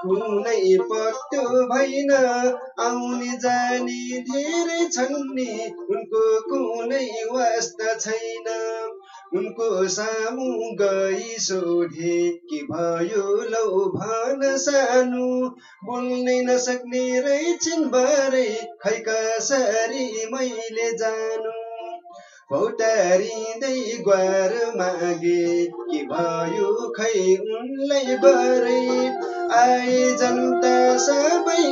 कुनै पत्तो भएन आउने जाने धेरै छन् नि। उनको कुनै वास्ता छैन। उनको सामु गई सोधे के भयो लौ भन सानो? बोल्नै नसक्ने रहेछन् भरे खै कसरी मैले जानु? भौतारिँदै ग्वार मागे के भयो खै उनलाई भरे आए जनता सबै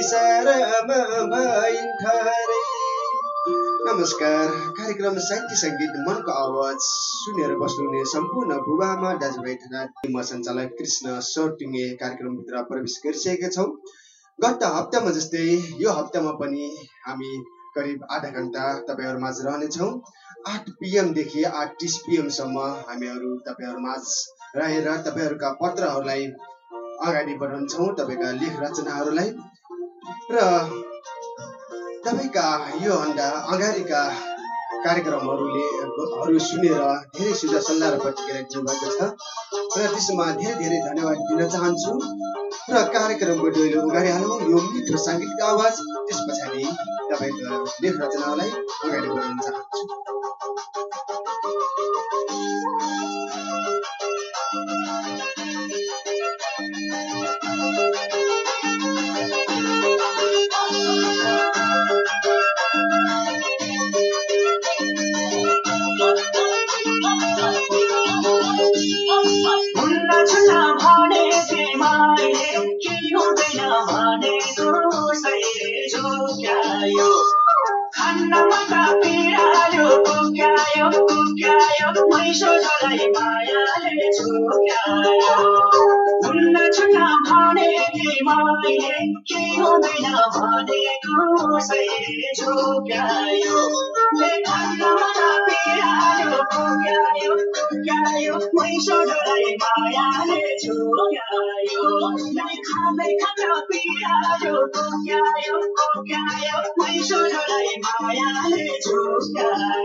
इसारामा भइन् थरे नमस्कार कार्यक्रम साहित्य सङ्गीत मनको आवाज सुनेर बस्नुहुने सम्पूर्ण भूभामा दाजुभाइ तथा म सञ्चालक कृष्ण सोटिङ्गे कार्यक्रमभित्र प्रवेश गरिसकेका छौँ गत हप्तामा जस्तै यो हप्तामा पनि हामी करिब आधा घन्टा तपाईँहरू माझ रहनेछौँ आठ पिएमदेखि आठ तिस पिएमसम्म हामीहरू तपाईँहरू माझ रहेर तपाईँहरूका पत्रहरूलाई अगाडि बढाउँछौँ तपाईँका लेख रचनाहरूलाई। र तपाईँका योभन्दा अगाडिका कार्यक्रमहरूले हरू सुनेर धेरै सुझाव सल्लाह र प्रतिक्रिया दिनुभएको छ। र त्यसमा धेरै धेरै धन्यवाद दिन चाहन्छु। र कार्यक्रमको डोइलो अगाडि हालौँ यो मिठो साङ्गीतिक आवाज। त्यस पछाडि तपाईँको लेख रचनालाई अगाडि बढाउन चाहन्छु। मैसोलाई मायाले झुक्यायो हुन्न छुन्न भने के हुँदैन भनेको सहिले झुक्यायो मायाले झुक्यायो सारा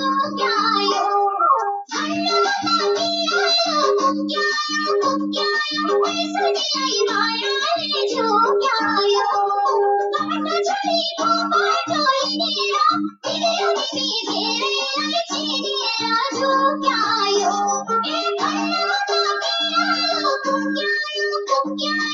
咚呀呦，哎呀呀，咿呀呀，咚呀呦，咚呀呦，丰收的呀咿呀呀，来就呀呦，咱们山村里头过着一年呀，一年呀的甜来一年呀就呀呦，哎呀呀，咿呀呀，咚呀呦，咚呀。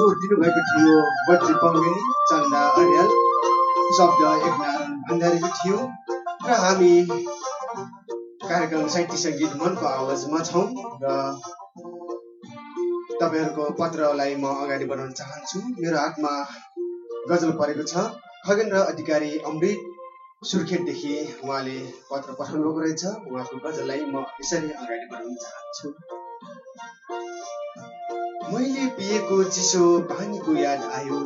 स्वर दिनुभएको थियो बद्री पङ्गेनी चन्दा अर्याल शब्द एकनारायण भण्डारीको थियो र हामी कार्यक्रम साहित्य सङ्गीत मनको आवाजमा छौँ र तपाईँहरूको पत्रलाई म अगाडि बढाउन चाहन्छु मेरो हातमा गजल परेको छ। खगेन्द्र अधिकारी अमृत सुर्खेतदेखि उहाँले पत्र पठाउनु भएको रहेछ। उहाँको गजललाई म यसरी अगाडि बढाउन चाहन्छु। मैले पिएको चिसो पानीको याद आयो।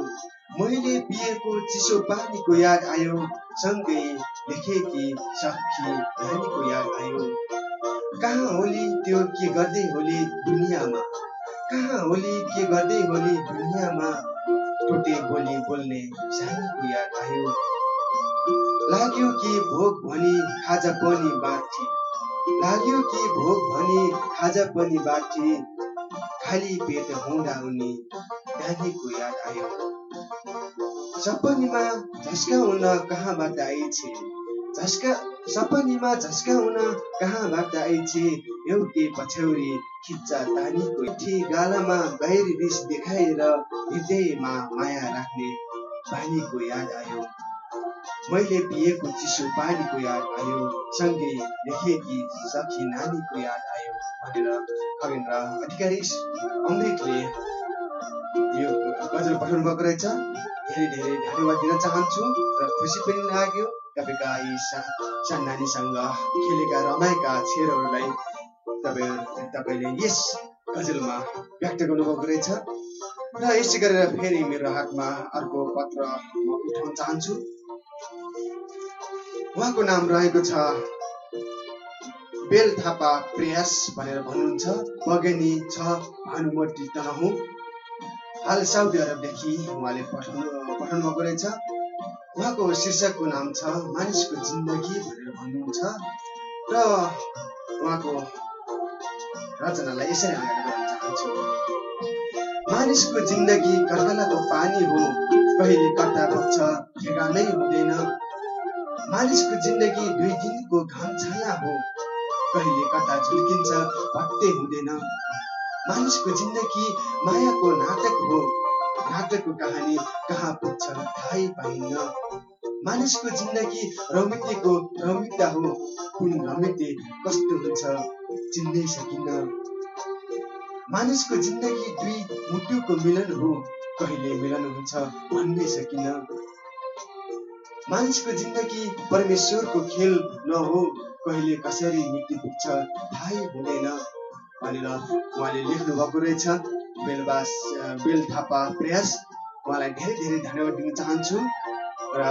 मैले पिएको चिसो पानीको याद आयो। सँगै लेखेकी सखी नानीको याद आयो। कहाँ होली त्यो के गर्दै होली दुनियाँमा? कहाँ होली के गर्दै होली दुनियाँमा? टोटे बोली बोल्ने सानीको याद आयो। लाग्यो कि भोग भनी खाजा पनि बाटी लाग्यो कि भोग भनी खाजा पनि बाटी खाली पेट हुँदा उनी नानीको याद आयो सपनीमा झस्काउन कहाँबाट आइछे झस्का सपनीमा झस्काउन कहाँबाट आइछे एउटै पछ्यौरी खिच्चा तानीको ठी गालामा गहिर रिस देखाएर हृदयमा माया राख्ने बानीको याद आयो मैले पिएको चिसो पानीको याद आयो सँगै लेखेकी सखी नानीको याद आयो भनेर खगेन्द्र अधिकारी अमृतले यो गजल पठाउनु भएको रहेछ। धेरै धेरै धन्यवाद दिन चाहन्छु र खुसी पनि लाग्यो। तपाईँका यी सा नानीसँग खेलेका रमाएका क्षणहरूलाई तपाईँ तपाईँले यस गजलमा व्यक्त गर्नुभएको रहेछ। र यसै गरेर फेरि मेरो हातमा अर्को पत्र म उठाउन चाहन्छु। उहाँको नाम रहेको छ बेल थापा प्रयास भनेर भन्नुहुन्छ। बगेनी छ भानुमती तनहु हाल साउदी अरबदेखि उहाँले पठाउनु पठाउनु भएको रहेछ। उहाँको शीर्षकको नाम छ मानिसको जिन्दगी भनेर भन्नुहुन्छ। र उहाँको रचनालाई यसरी अगाडि बढाउन चाहन्छु। मानिसको जिन्दगी कर्कलाको पानी हो। कहिले कता बग्छ ठेगानै हुँदैन। मानिसको जिन्दगी दुई दिनको घाम छाया हो। कहिले कता झुल्किन्छ पत्तै हुँदैन। मानिसको जिन्दगी मायाको नाटक हो। नाटकको कहानी कहाँ पुग्छ थाहै पाइन्न। मानिसको जिन्दगी रमितेको रमिता हो। कुन रमिते कस्तो हुन्छ चिन्नै सकिन्न। मानिसको जिन्दगी दुई मुटुको मिलन हो। कहिले मिलन हुन्छ भन्नै सकिन्न। मानिसको जिन्दगी परमेश्वरको खेल नहो कहिले कसरी मृत्यु पुग्छ थाहै हुँदैन भनेर उहाँले लेख्नु भएको रहेछ। बेलबास बेल थापा प्रयास उहाँलाई धेरै धेरै धन्यवाद दिन चाहन्छु र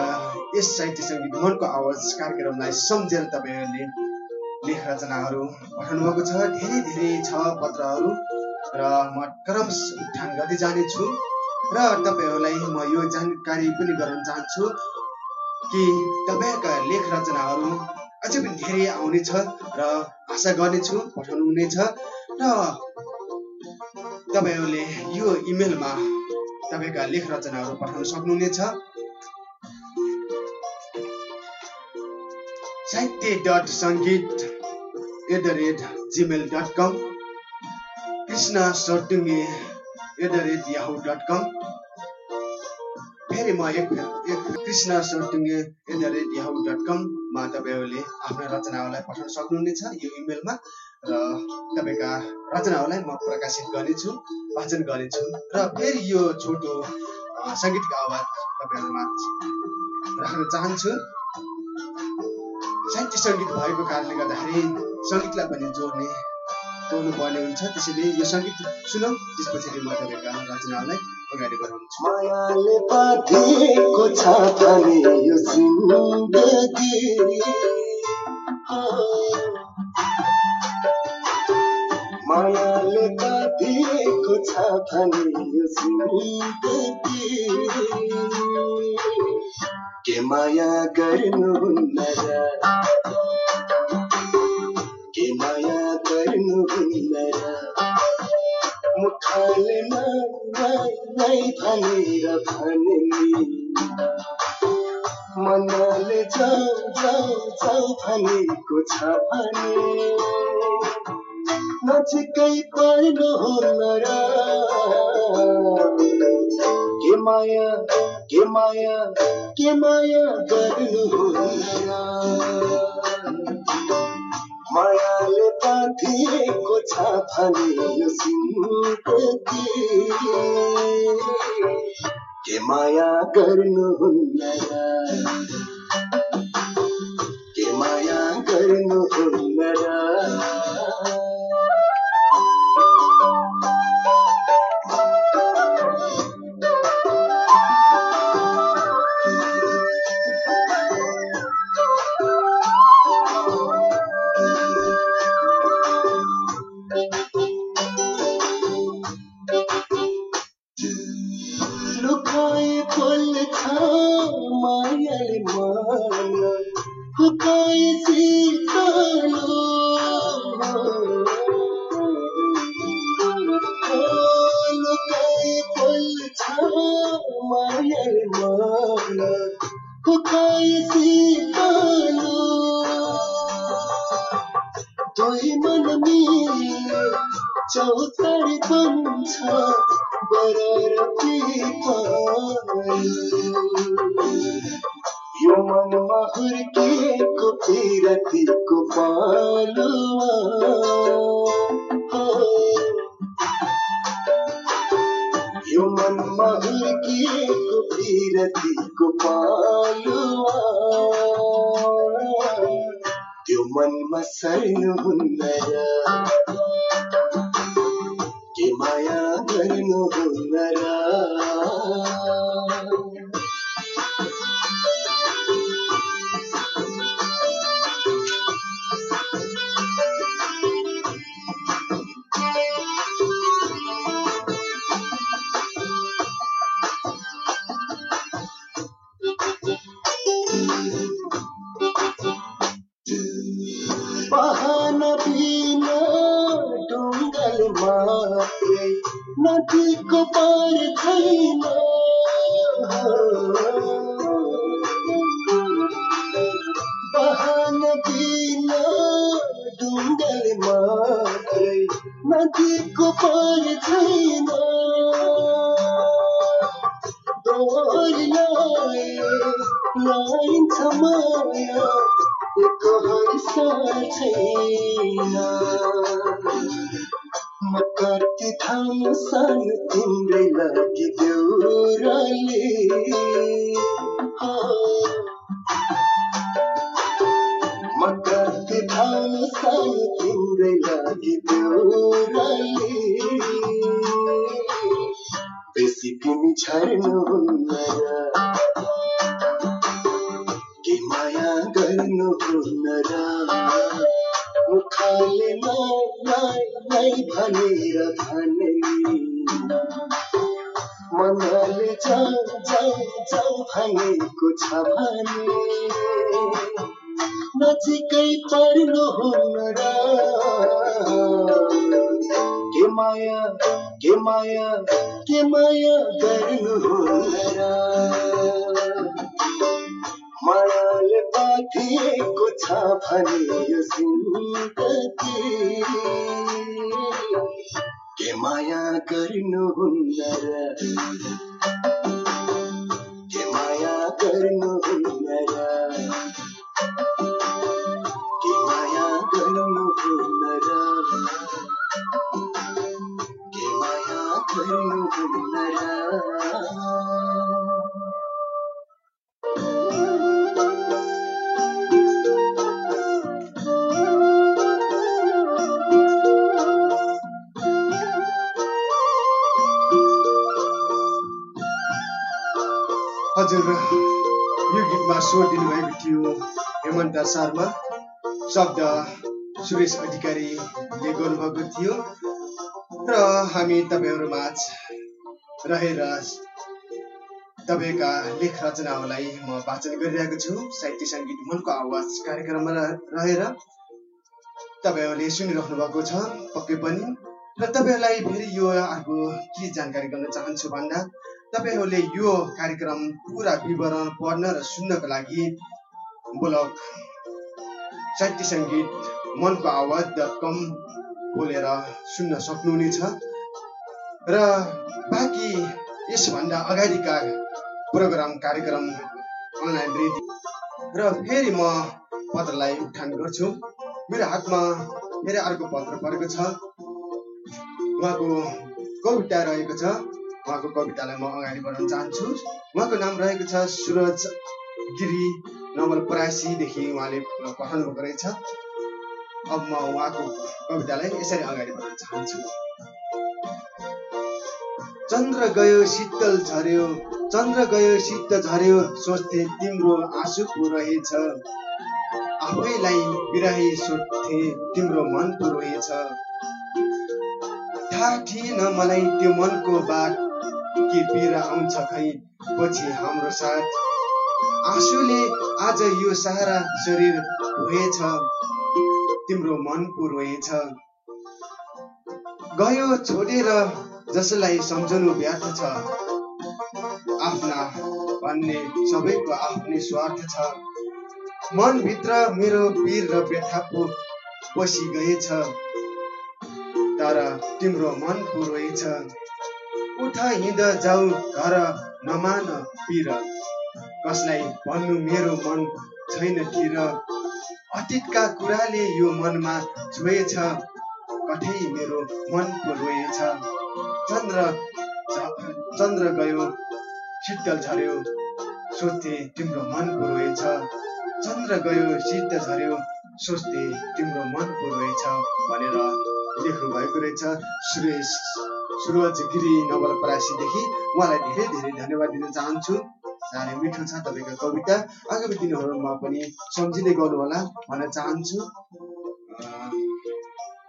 यस साहित्य सङ्गीत मनको आवाज कार्यक्रमलाई सम्झेर तपाईँहरूले लेख रचनाहरू पठाउनु भएको छ। धेरै धेरै छ पत्रहरू र म क्रमश उठान गर्दै जानेछु र तपाईँहरूलाई म यो जानकारी पनि गराउन चाहन्छु कि तपाईँहरूका लेख रचनाहरू अझै पनि धेरै आउनेछ र आशा गर्नेछु पठाउनु हुनेछ र तपाईँहरूले यो इमेलमा तपाईँका लेख रचनाहरू पठाउन सक्नुहुनेछ। Sahitya dot Sangeet at the rate gmail dot com Krishna Sartunge at the rate yahoo dot com फेरि म एक Krishna Sartunge at the rate yahoo dot कममा तपाईँहरूले आफ्ना रचनाहरूलाई पठाउन सक्नुहुनेछ यो इमेलमा। र तपाईँका रचनाहरूलाई म प्रकाशित गर्नेछु वाचन गर्नेछु। र फेरि यो छोटो सङ्गीतको आवाज तपाईँहरूमा राख्न चाहन्छु। साहित्य सङ्गीत भएको कारणले गर्दाखेरि सङ्गीतलाई पनि जोड्ने जोड्नु पर्ने हुन्छ। त्यसैले यो सङ्गीत सुनौ त्यस पछाडि म तपाईँका रचनाहरूलाई मायाले बाँधेको छ भने यो जिन्दगी। मायाले बाँधेको छ भने यो जिन्दगी। के माया र? के माया र? मुखाले नै भनेर भने मनले जाऊ जाऊ जाऊ भनेको छ भने। नजिकै पर्नु हुन्न र। के माया के माया के माया गर्नु हुन्न मायाले बाँधिएको छ भने यो सिन्धुकी के माया गर्नुहुन्न सर्नुहुन्न के म कति ठाउँ सानो तिम्रै लागि देउराले म कति ठाउँ सानो तिम्रै लागि देउराले बेसी छर्नुहुन्न मुखाले नै भनेर भने। मनले जाऊ जाऊ जाऊ भनेको छ भने। नजिकै पर्नुहुन्न र। के माया के माया के माया गर्नुहुन्न र। मायाले बाँधिएको छ भने यो सिन्धकी के माया गर्नुहुन्न र? के माया गर्नुहुन्न र? के माया गर्नुहुन्न र? के माया गर्नुहुन्न र? हजुर यो गीतमा स्वर दिनुभएको थियो हेमन्त शर्मा। शब्द सुरेश अधिकारीले गर्नुभएको थियो। र हामी तपाईँहरू माझ रहेर तपाईँका लेख रचनाहरूलाई म वाचन गरिरहेको छु। साहित्य सङ्गीत मनको आवाज कार्यक्रममा रहेर तपाईँहरूले सुनिराख्नु भएको छ पक्कै पनि। र तपाईँहरूलाई फेरि यो अर्को के जानकारी गर्न चाहन्छु भन्दा तपाईँहरूले यो कार्यक्रम पुरा विवरण पढ्न र सुन्नको लागि ब्लग साहित्य सङ्गीत मनको आवाज डट कम खोलेर सुन्न सक्नुहुनेछ। र बाँकी यसभन्दा अगाडिका प्रोग्राम कार्यक्रम अनलाइन रेडियो। र फेरि म पत्रलाई उठान गर्छु। मेरो हातमा फेरि अर्को पत्र परेको छ। उहाँको कविता रहेको छ। उहाँको कवितालाई म अगाडि बढाउन चाहन्छु। उहाँको नाम रहेको छ सुरज गिरी नवलपरासीदेखि उहाँले पठाउनु भएको रहेछ। अब म उहाँको कवितालाई यसरी अगाडि बढाउन चाहन्छु। चन्द्र गयो शीतल झर्यो चन्द्र गयो शीत झर्यो सोच्थे तिम्रो आँसु पो रहेछ। आफैलाई बिराही सोध्थे तिम्रो मन पो रहेछ। थाहा थिएन मलाई त्यो मनको बात। के पीर आउँछ खै पछि हाम्रो साथ। आँसुले आज यो सारा शरीर धोएछ तिम्रो मन रोएछ गयो छोडेर जसलाई सम्झनु व्यर्थ छ आफ्ना भन्ने सबैको आफ्नै स्वार्थ छ। मनभित्र मेरो पीर र व्यथा पो पसी गएछ तर तिम्रो मन पो रोएछ उठ हिँड जाऊ घर नमान पिर कसलाई भन्नु मेरो मन छैन तिर अतीतका कुराले यो मनमा छोएछ कठै मेरो मन पो रोएछ चन्द्र चन्द्र गयो शीतल झर्यो सोध्थे तिम्रो मन रोएछ चन्द्र गयो शीत झर्यो सोच्थे तिम्रो मन रोएछ भनेर लेख्नु भएको रहेछ। सुरेश सुरज गिरी नवलपरासीदेखि उहाँलाई धेरै धेरै धन्यवाद दिन चाहन्छु। साह्रै मिठो छ तपाईँको कविता। आगामी दिनहरूमा पनि सम्झिँदै गर्नुहोला भन्न चाहन्छु।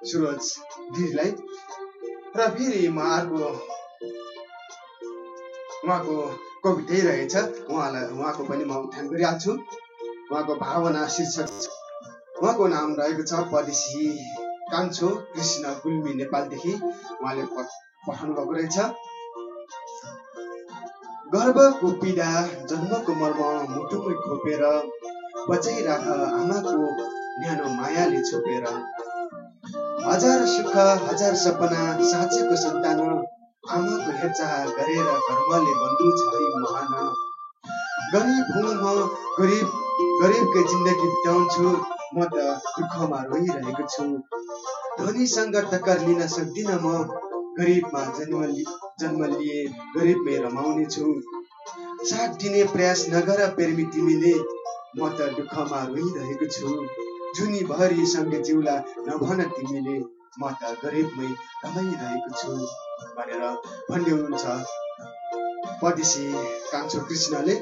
सुरज गिरीलाई र फेरि म अर्को उहाँको कवितै रहेछ। उहाँलाई उहाँको पनि म उठान गरिहाल्छु। उहाँको भावना शीर्षक। उहाँको नाम रहेको छ परदेशी कान्छो कृष्ण गुल्मी नेपालदेखि उहाँले पठाउनु भएको रहेछ। गर्भको पीडा जन्मको मर्म मुटुमै खोपेर बचाइराख आमाको न्यानो मायाले छोपेर। हजार सुख हजार सपना साँचेको सन्तान आमाको हेरचाह गरेर कर्मले बन्धु छ है महान। गरिब हुँ म गरिब गरिबकै जिन्दगी बिताउँछु। म त दुःखमा रोइरहेको छु। धनीसँग टक्कर लिन सक्दिनँ म। गरिबमा जन्म जन्म लिए गरिबमै रमाउने छु साथ दिने प्रयास नगर प्रेमी तिमीले म त दुःखमा रोइरहेको छु। जुनी भरि सँग जिउला नभन तिमीले म त गरिबमै रमाइरहेको छु भनेर भन्दै हुनुहुन्छ परदेशी कान्छो कृष्णले।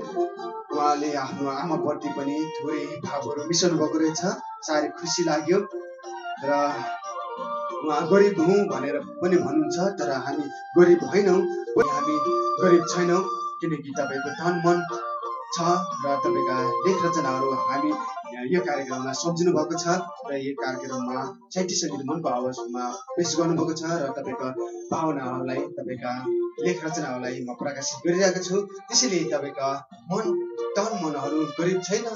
उहाँले आफ्नो आमाप्रति पनि थोरै भावहरू मिसाउनु भएको रहेछ। साह्रै खुसी लाग्यो र गरिब हौँ भनेर पनि भन्नुहुन्छ तर हामी गरिब होइनौँ हामी गरिब छैनौँ। किनकि तपाईँको तन मन छ र तपाईँका लेख रचनाहरू हामी यो कार्यक्रममा सम्झिनु भएको छ र यो कार्यक्रममा साहित्य सङ्गीत मनको आवाजमा पेस गर्नुभएको छ र तपाईँका भावनाहरूलाई तपाईँका लेख रचनाहरूलाई म प्रकाशित गरिरहेको छु। त्यसैले तपाईँका मन तन मनहरू गरिब छैन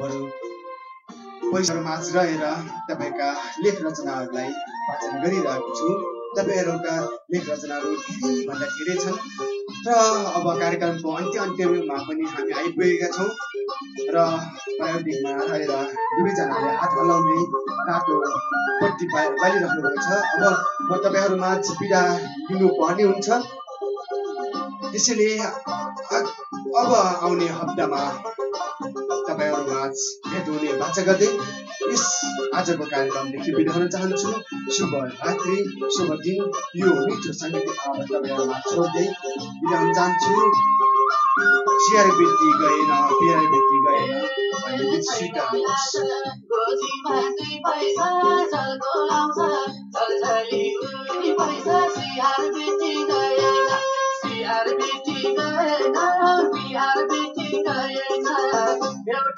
बरु माझ रहेर तपाईँका लेख रचनाहरूलाई वाचन गरिरहेको छु। तपाईँहरूका लेख रचनाहरू धेरैभन्दा धेरै छन्। र अब कार्यक्रमको अन्त्य अन्त्यमा पनि हामी आइपुगेका छौँ। र प्राविधिकमा रहेर दुवैजनाले हात हल्लाउँदै रातो पट्टी बा- बालिराख्नु भएको छ अब म तपाईँहरूमा पीडा लिनुपर्ने हुन्छ। त्यसैले अब आउने हप्तामा तपाईँहरूमा भेट हुने बाचा गर्दै यस आजको कार्यक्रमदेखि बिदा हुन चाहन्छु। शुभ रात्रि शुभ दिन। यो मिठो साङ्गीतिक आवाज छोड्दै बिदा हुन चाहन्छु। सिआर व्यक्ति गएन पिआर व्यक्ति गएन। भन्ने गीत स्वीकार्नुहोस्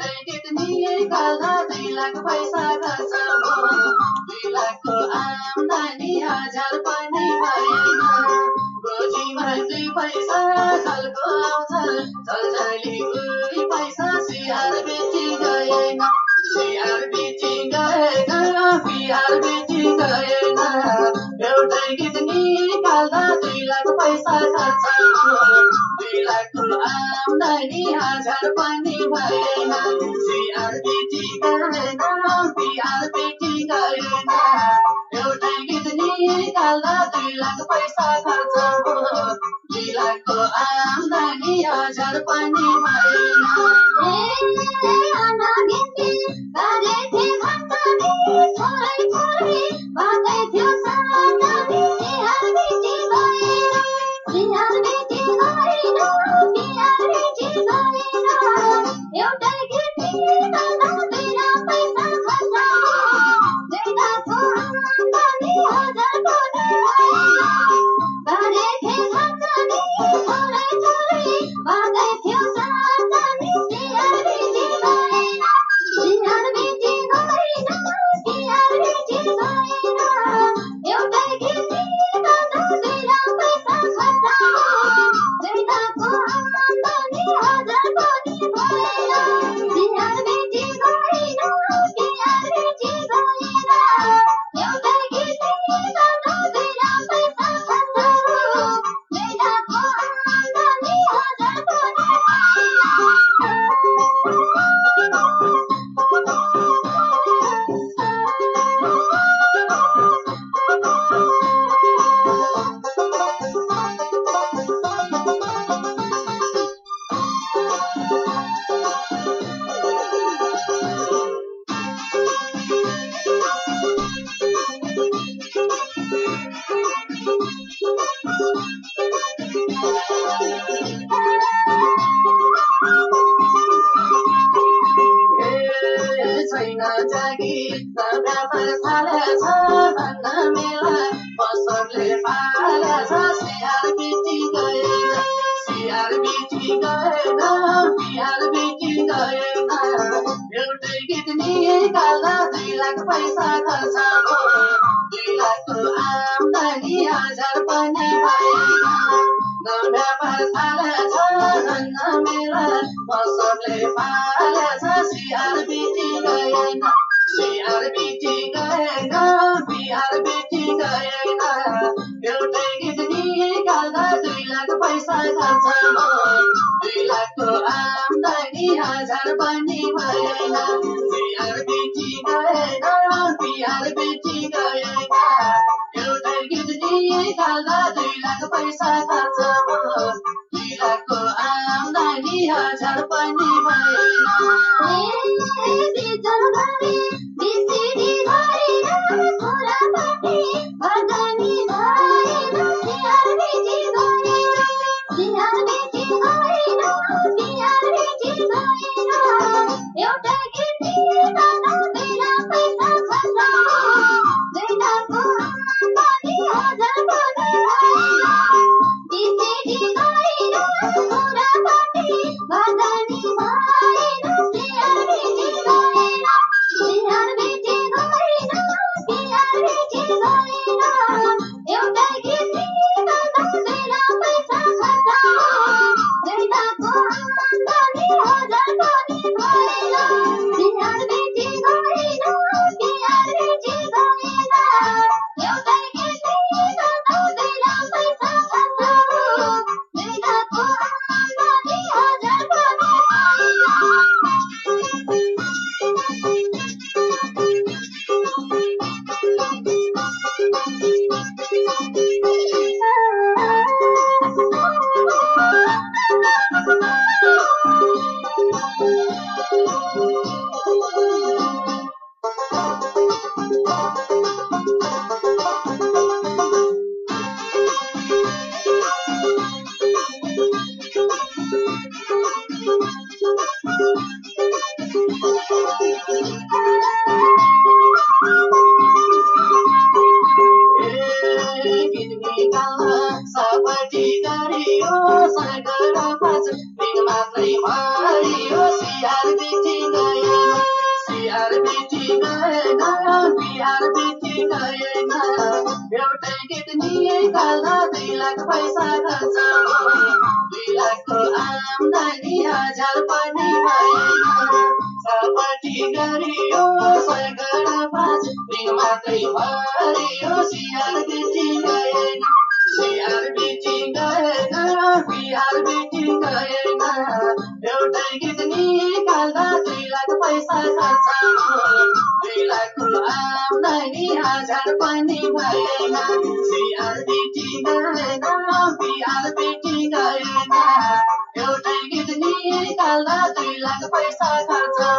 बेटी गएन लाख पैसा खर्च भयो दुई हजार पनि भएन दुई पैसा पैसा एउटै गीत निकाल्दा दुई लाख पैसा खर्च दुई आम्दानी हजार पनि भएन सिहार बेची गएन बिहार बेची गएन एउटै गीत निकाल्दा दुई लाख पैसा खर्च दुई लाखको आम्दानी हजार पनि पैसा खर्च